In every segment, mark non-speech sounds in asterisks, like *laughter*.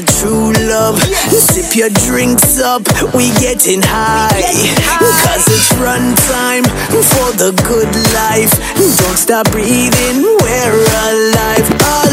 to true love. Sip your drinks up, we getting high. Cause it's run time for the good life. Don't stop breathing, we're alive. Oh.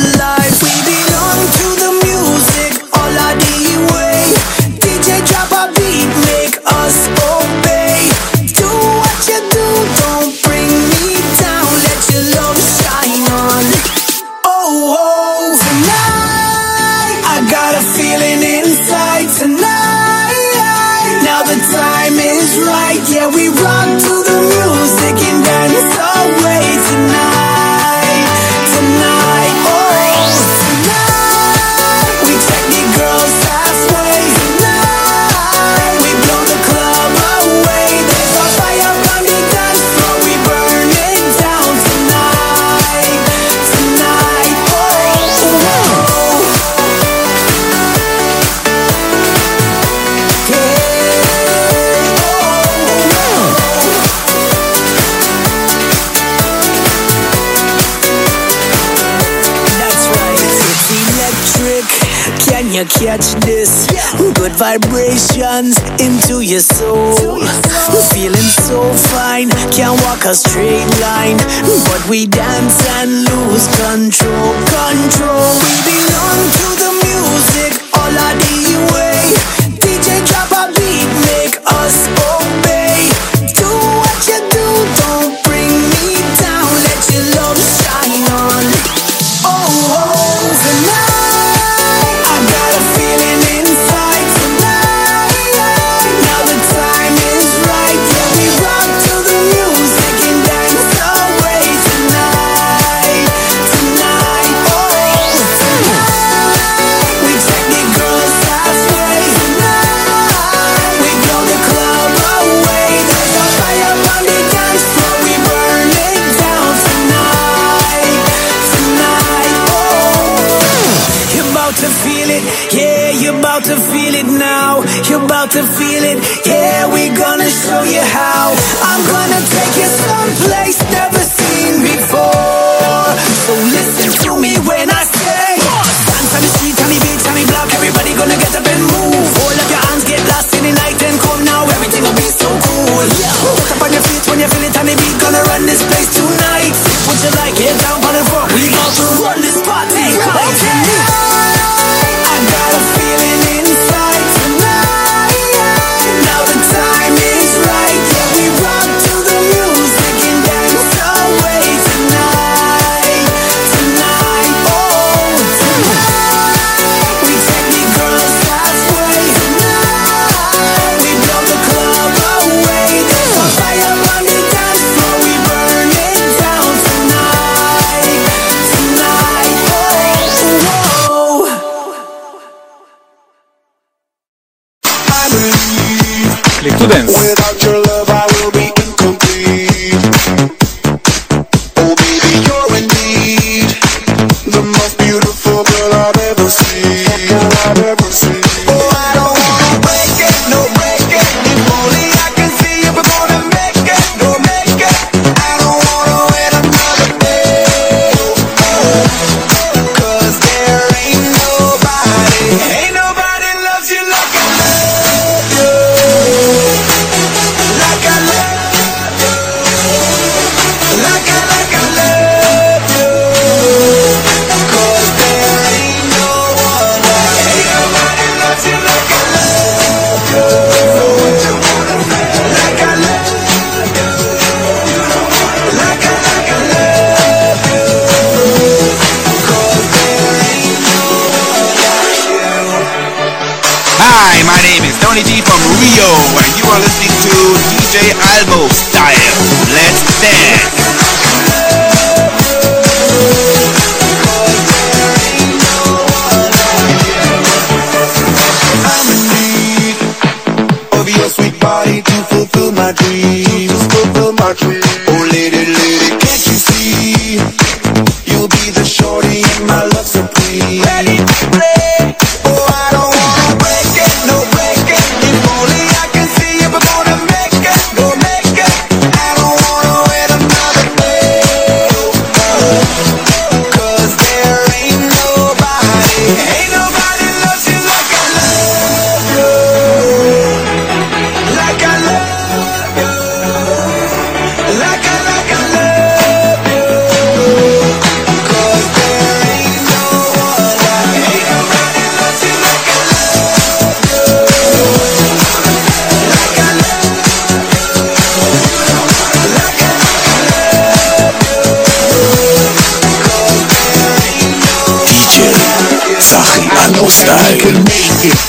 vibrations into your soul. Feeling so fine, can't walk a straight line, but we dance and lose control. Control, we belong. students.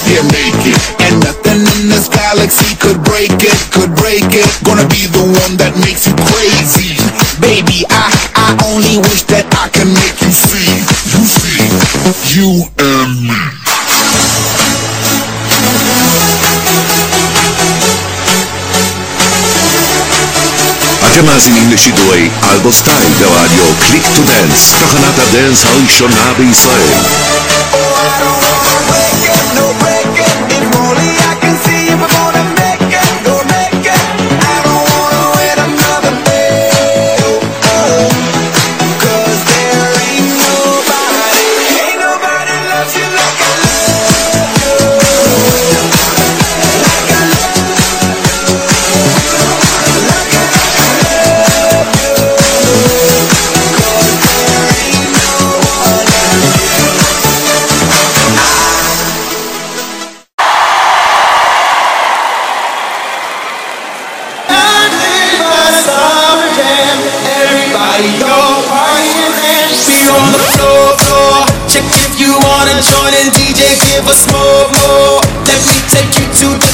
you make it, And nothing in this galaxy could break it, could break it. Gonna be the one that makes you crazy. Baby, I, I only wish that I can make you see. You see, you and me. אתם מאזינים לשידורי אלבו סטייל ברדיו קליק טו דנס, תחנת הדנס הראשונה בישראל.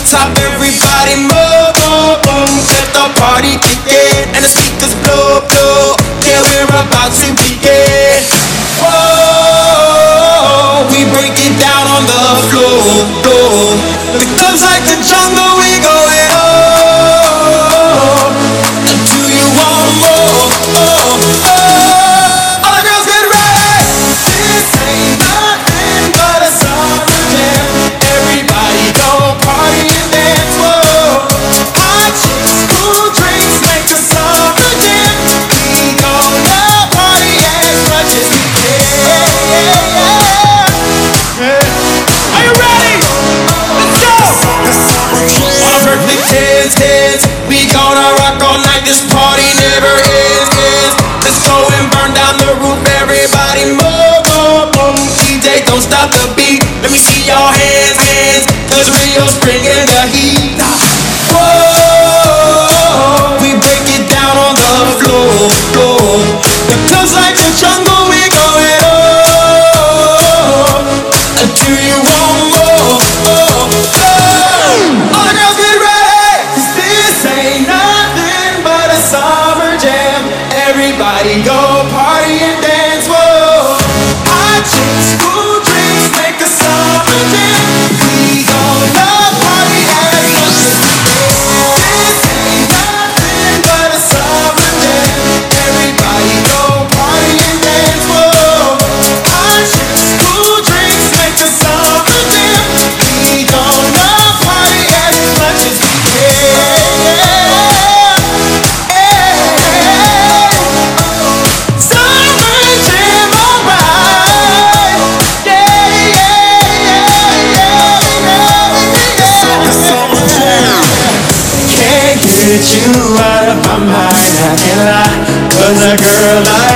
top, everybody move. Let the party kick and the speakers blow, blow. Yeah, we're about to begin. Whoa, we break it down on the floor, floor. It feels like the jungle. was a girl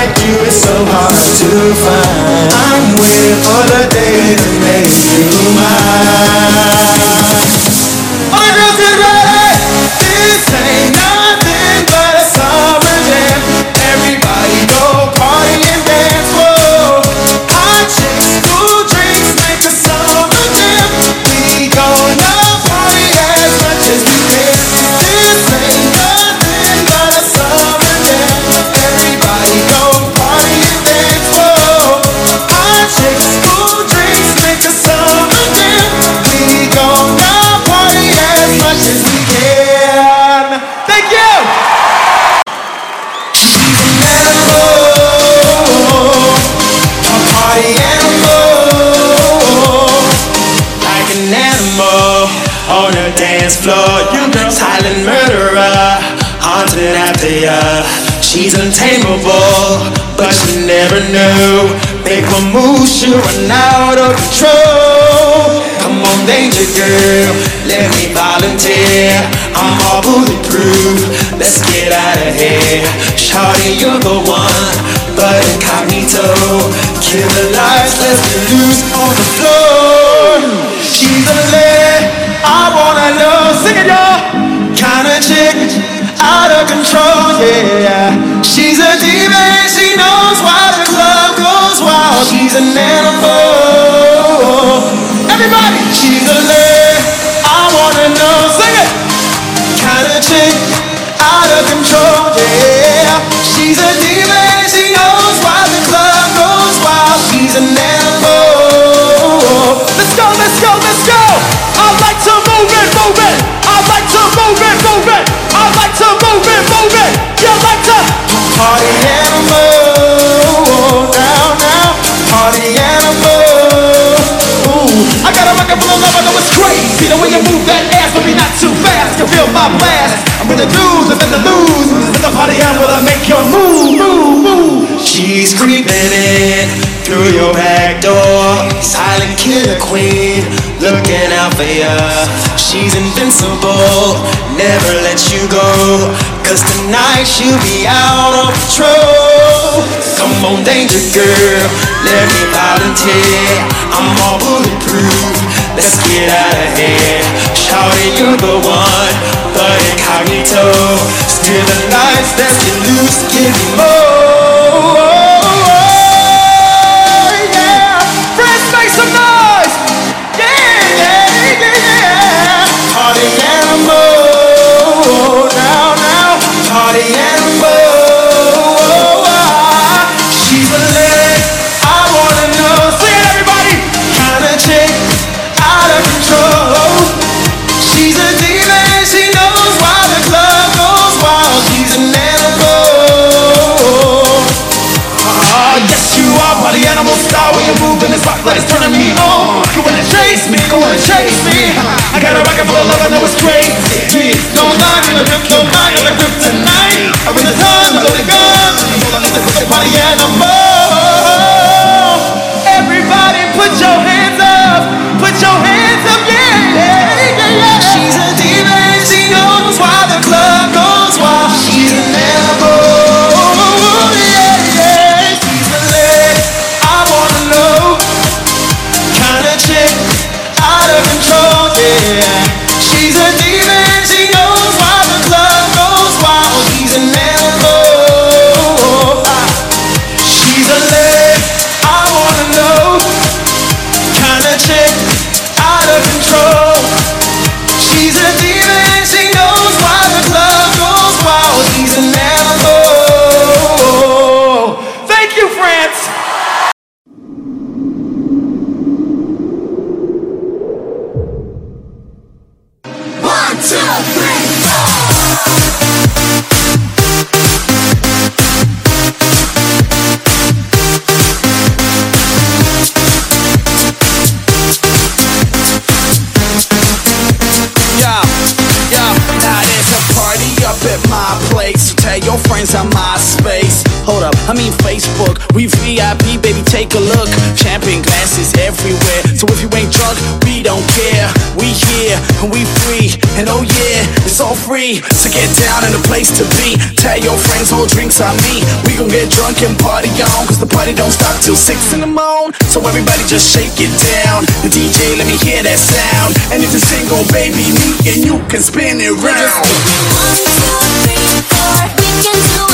make my moves, she run out of control. Come on, danger girl, let me volunteer. I'm all bulletproof, let's get out of here. Shawty, you're the one, but incognito. the lights, let's get loose on the floor. She's a lady, I wanna know, sing it, y'all. Kinda chick, out of control, yeah. She's a demon. She's an animal. Everybody, she's a lady. I wanna know, sing it. Kind of chick, out of control, yeah. She's a demon, she knows why the club goes wild. She's an animal. Let's go, let's go, let's go. I like to move it, move it. Record full of love, I know it's crazy. The way you move that ass, but be not too fast. Can feel my blast. I'm with the dudes, I'm in the lose. In the party animal, I make your move, move, move. She's creeping in through your back door. Silent killer queen, looking out for ya. She's invincible, never let you go. Cause tonight she'll be out on patrol. Come on, danger girl, let me volunteer. I'm all bulletproof, let's get out of here. Shawty, you're the one, but incognito. Steer the lights, let's get loose, give me more. Oh, oh, oh, yeah, friends, make some noise. Yeah, yeah, yeah, yeah. Party turning me on. You wanna chase me, you wanna chase me. I got a rocket full of love, I know it's crazy. No line in the grip, no line in the grip tonight. I bring the sun, I load the gun. The party animal. We gon' get drunk and party on. Cause the party don't stop till six in the morning. So everybody just shake it down. The DJ, let me hear that sound. And if you're single, baby, me and you can spin it round. One, two, three, four. We can do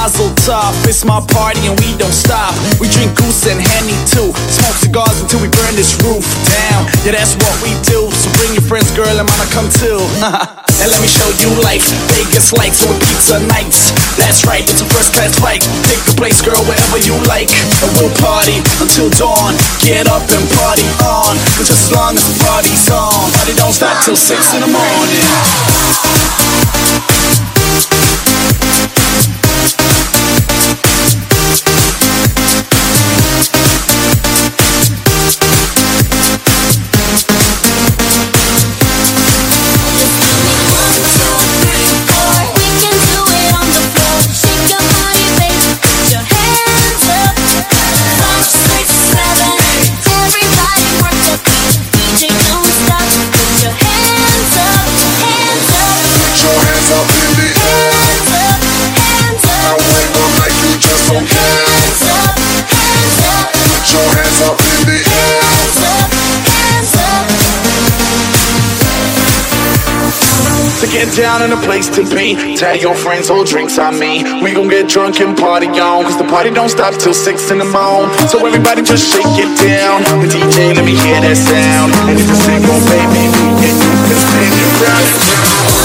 mazel tov. It's my party and we don't stop. We drink goose and henny too. Smoke cigars until we burn this roof down. Yeah, that's what we do. So bring your friends, girl, and mama come too. *laughs* and let me show you life. Vegas lights with pizza nights. That's right, it's a first class flight. Pick a place, girl, wherever you like. And we'll party until dawn. Get up and party on. Just as long as the party's on, party don't stop till six in the morning. Down in a place to be. Tell your friends, hold drinks on me. We gon' get drunk and party on. Cause the party don't stop till 6 in the morning. So everybody just shake it down. The DJ, let me hear that sound. And if the single baby, me and you can spin it round and.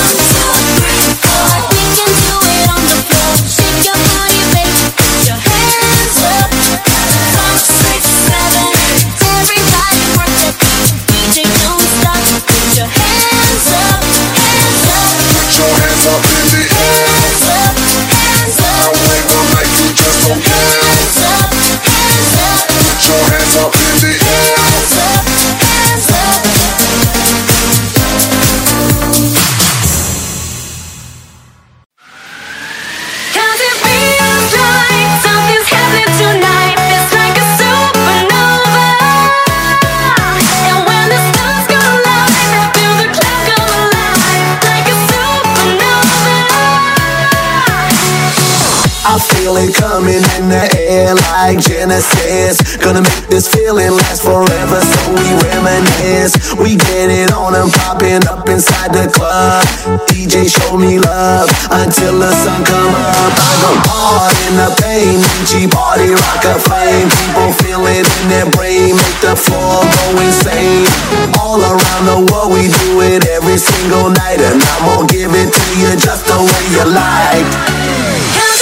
Until the sun come up. I go hard in the pain, G party rock a flame. People feel it in their brain, make the floor go insane. All around the world, we do it every single night, and I'm gonna give it to you just the way you like.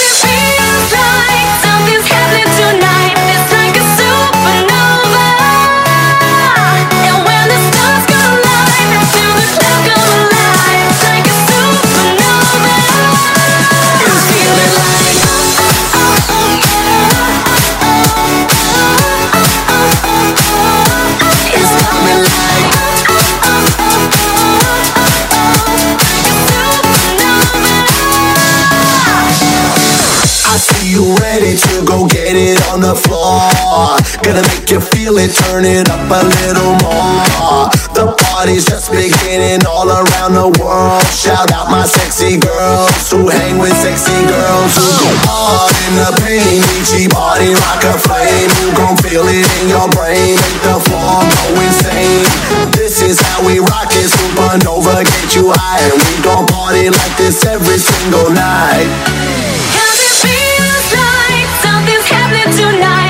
Feel it, turn it up a little more. The party's just beginning all around the world. Shout out my sexy girls who hang with sexy girls hard in the pain. Each body rock a flame. You gon' feel it in your brain, make the floor go insane. This is how we rock it, supernova, get you high, and we gon' party like this every single night. Cause it feels like something's happening tonight.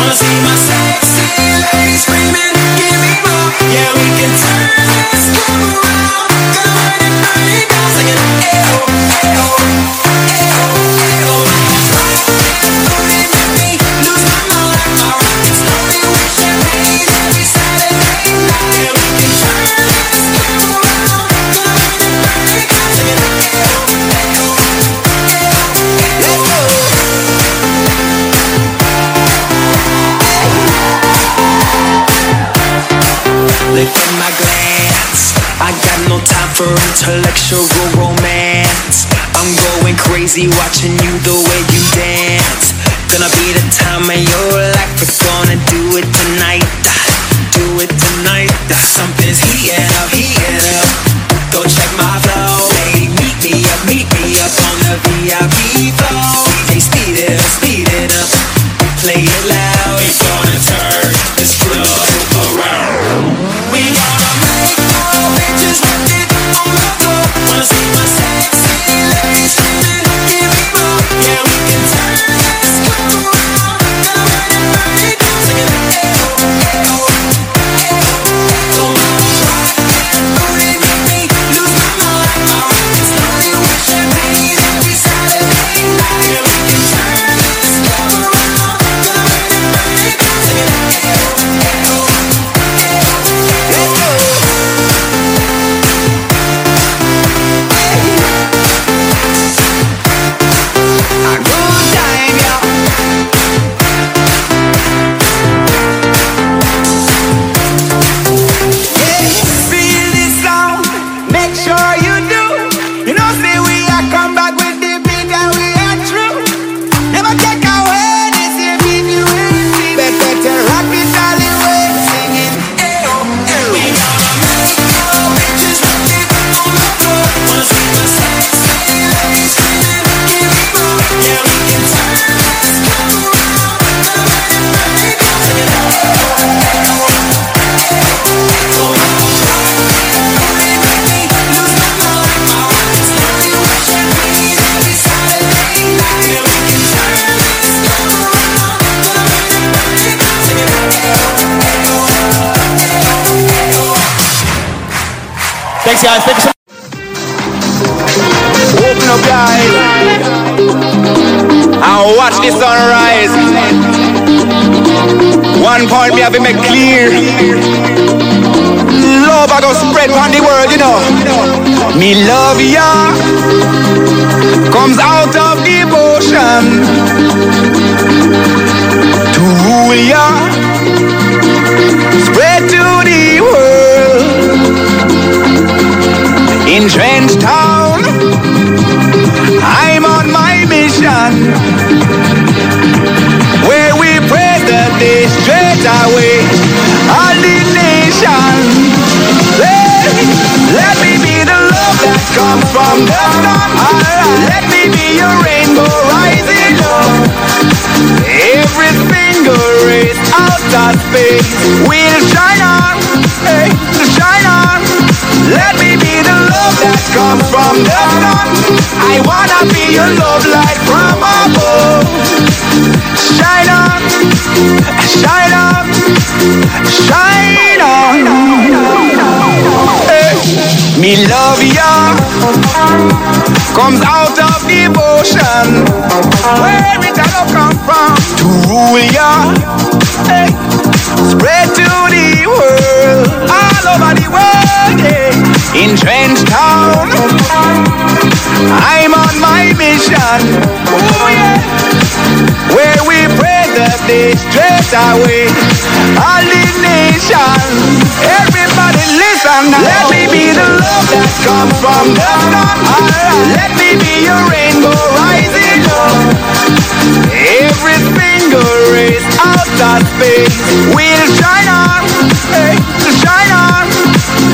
wanna see my sexy lady screaming, give me more. Yeah, we can turn. Intellectual romance. I'm going crazy watching you Thanks, guys. Thank you so Open up your eyes and watch the sunrise. One point me have to make clear. Love I go spread around the world, you know. Me love ya comes out of devotion nation. Let, let me be the love that comes from the sun. Let me be your rainbow rising up. Every single race out of space will shine on, hey, shine on. Let me be the love that comes from the sun. I wanna be your love light comes out of devotion. Where it all come from to rule ya. Hey. Spread to the world, all over the world. Yeah. In Trench Town, I'm on my mission. Oh yeah. Where we pray they straight away all the nation. Everybody listen now. Let me be the love that comes from the sun. Let me be your rainbow rising up. Every single race out of space will shine on, hey, shine on.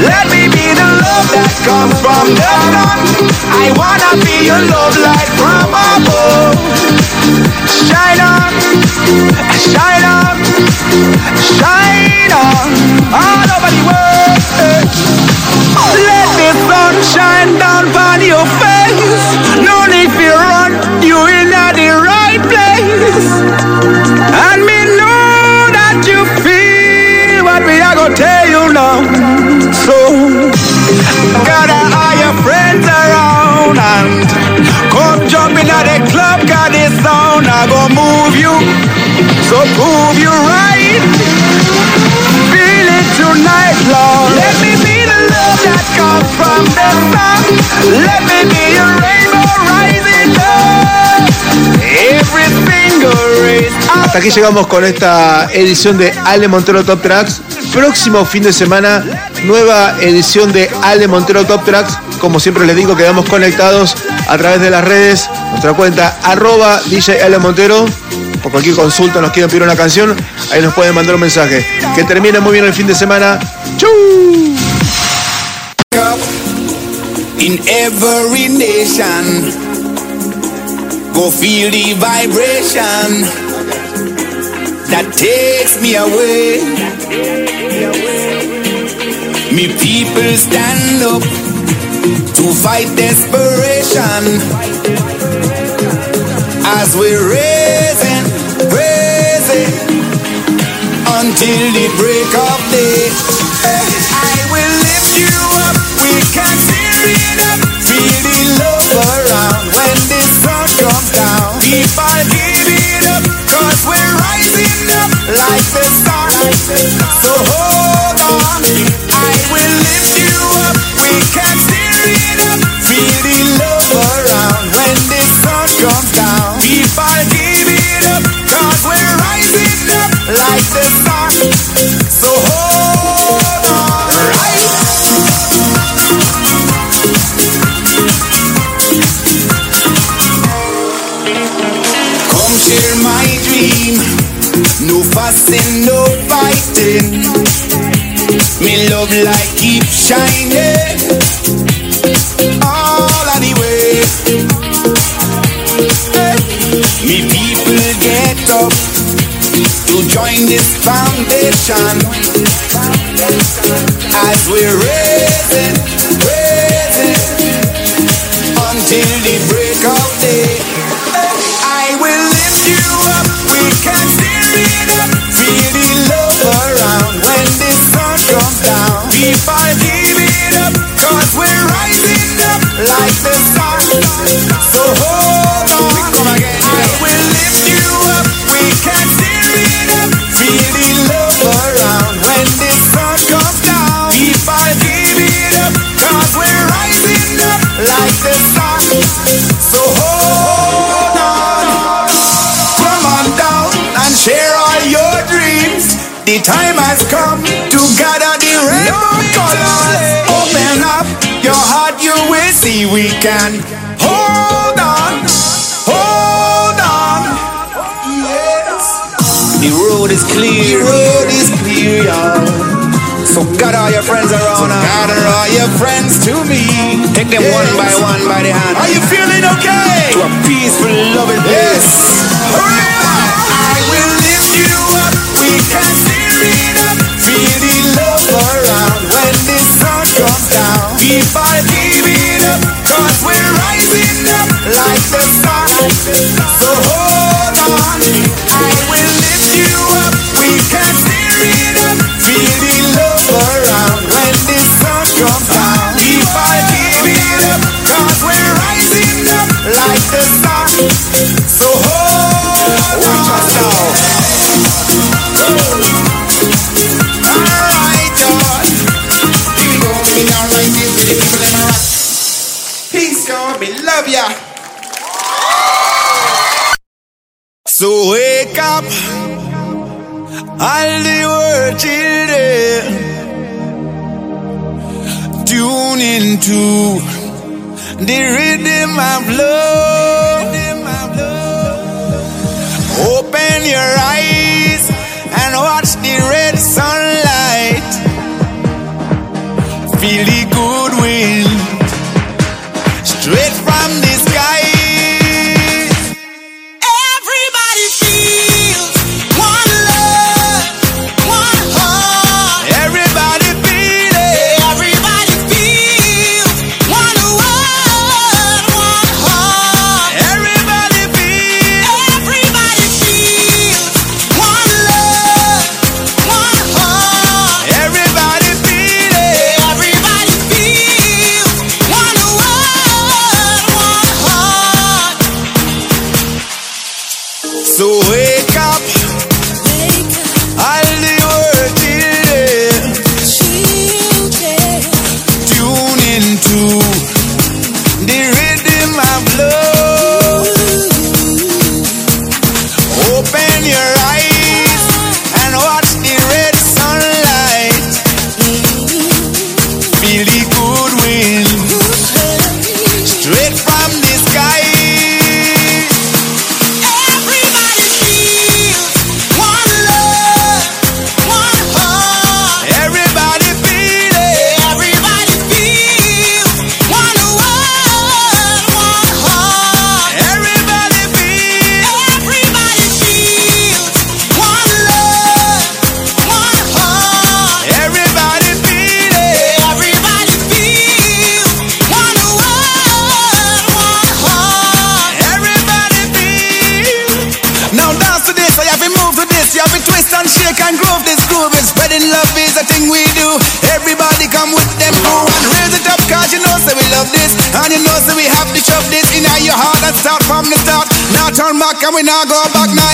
Let me be the love that comes from the sun. I wanna be your love light from above. Shine on, shine on, shine on, all over the world. Let the sun shine down on your face. No need to run, you in at the right place. And me know that you feel what we are gonna tell you now. So gather all your friends around come jump in at the club, got this sound I go move you. So prove you right. Feel it tonight, Lord. Let me be the love that comes from the sun. Let me be your rainbow rising up. Every single race Hasta aquí llegamos con esta edición de Ale Montero Top Tracks. próximo fin de semana, nueva edición de Ale Montero Top Tracks. Como siempre les digo, quedamos conectados a través de las redes, nuestra cuenta arroba DJ Ale Montero. Por cualquier consulta nos quieren pedir una canción, ahí nos pueden mandar un mensaje. Que termine muy bien el fin de semana. ¡Chau! Go feel the vibration that takes me away. To fight desperation as we're raising, raising until the break of day. I will lift you up. We can steer it No no fighting. Me love light keep shining. All of the way. Me people get up to join this foundation. As we're raising, raising until the down. People see we can. Hold on, hold on. Yes. The road is clear. The road is clear, y'all. So gather all your friends around. So gather all your friends to me. Take them one by one by the hand. Are you feeling okay? To a peaceful, loving yes. Hurry up. I will lift you up. We can steer it up. Feel the love around when the sun comes down. Give it up, cause we're rising up like the sun. So hold and we not go back now.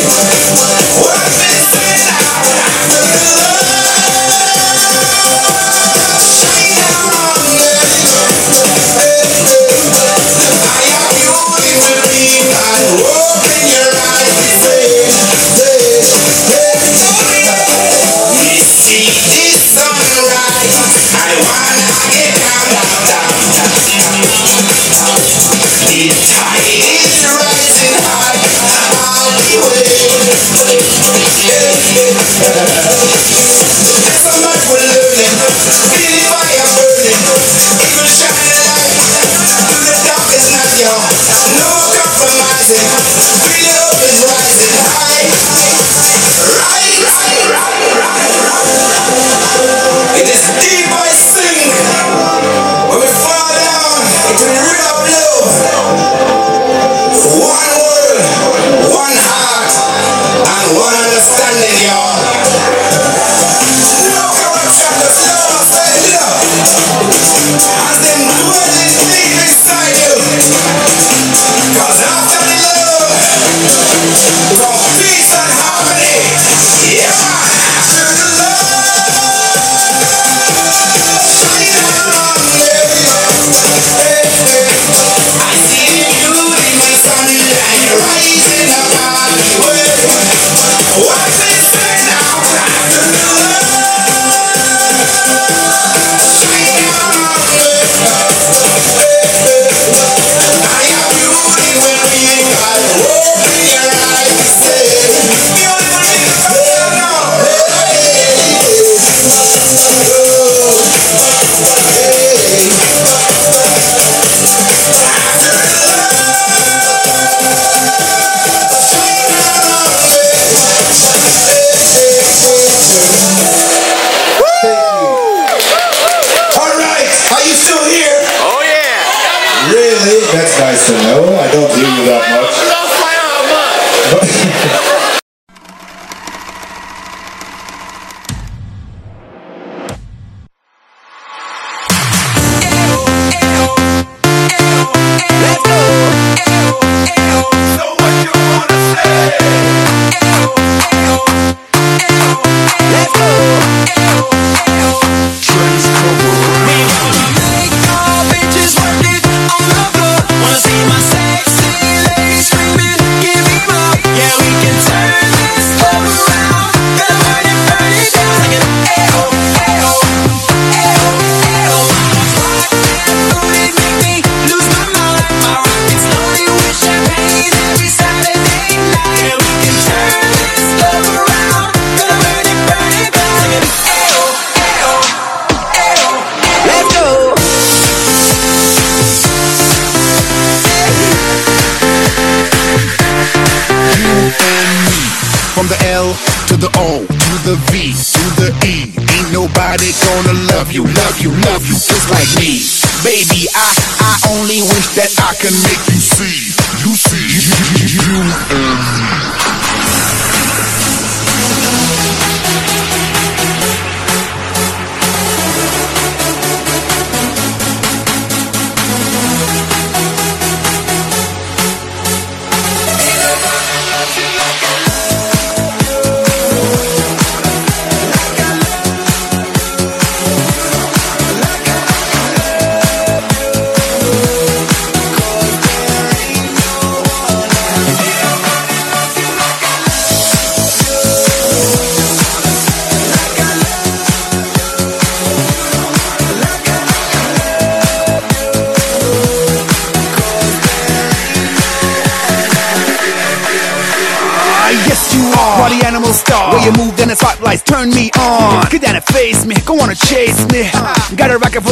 The way. What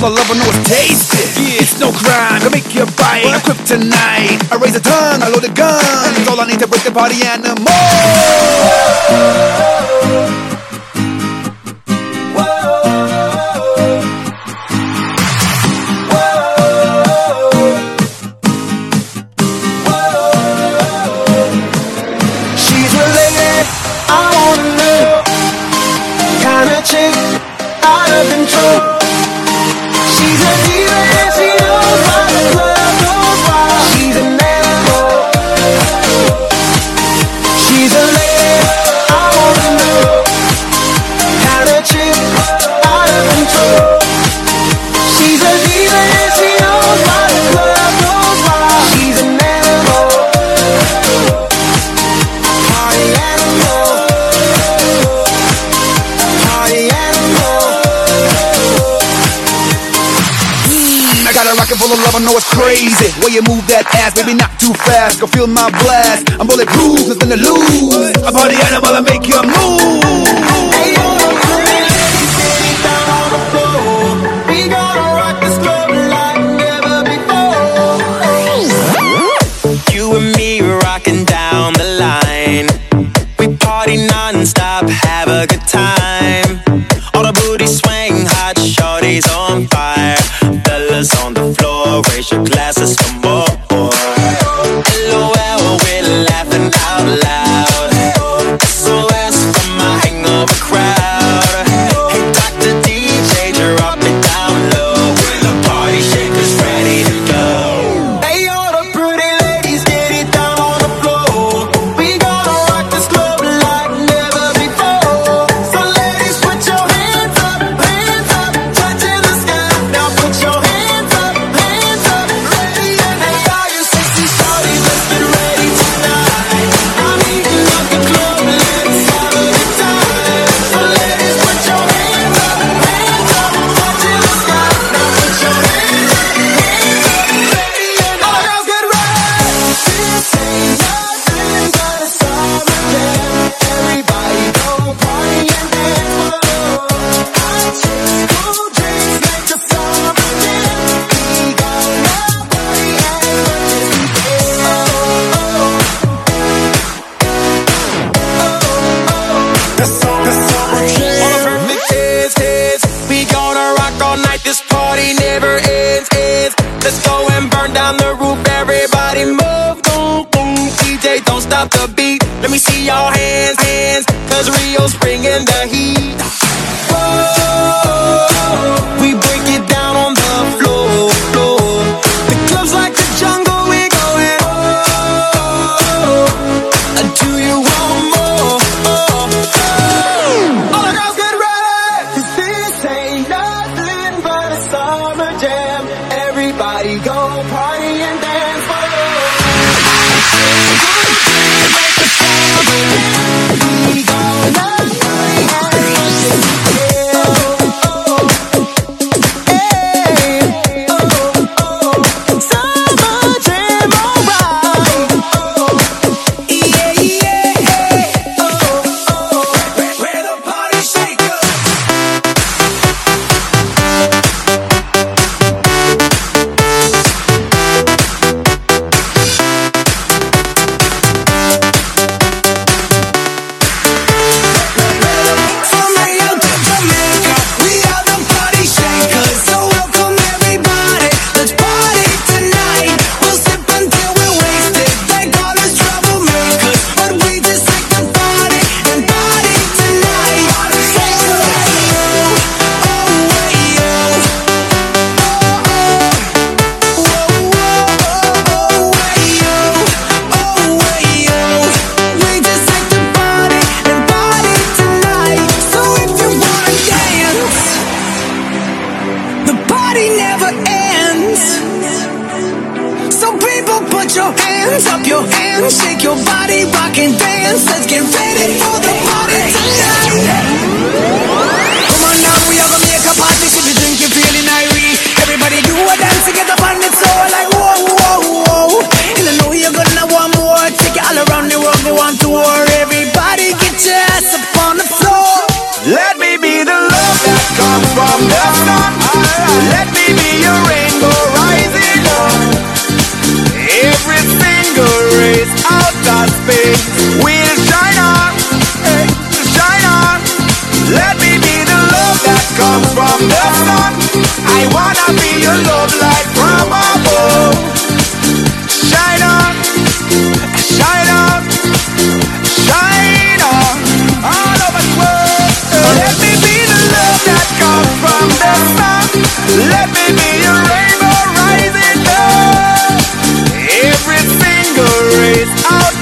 I love, I know it's tasty. Yeah. It's no crime to make you bite. What? I'm kryptonite. I raise a ton, I load a gun. It's all I need to break the party animal. Got a rocket full of love, I know it's crazy. Way you move that ass, baby, not too fast. Go feel my blast. I'm bulletproof, nothing to lose. I'm party animal, I make you move. all night, this party never ends, ends. Let's go and burn down the roof, everybody move, boom, boom DJ, don't stop the beat, let me see y'all hands, hands Cause Rio's bringing the heat. Whoa. Never ends. So people put your hands up, your hands, shake your body, rock and dance. Let's get ready for the party tonight. Come on now, we make a party. If you drink, you're feeling irate. Everybody do a dance to get up on it. So like whoa, whoa, whoa. And I know you're gonna want more. Take it all around the world, go on tour. Everybody get your ass up on the floor. Let me be the love that comes from the I wanna be your love light from above. Out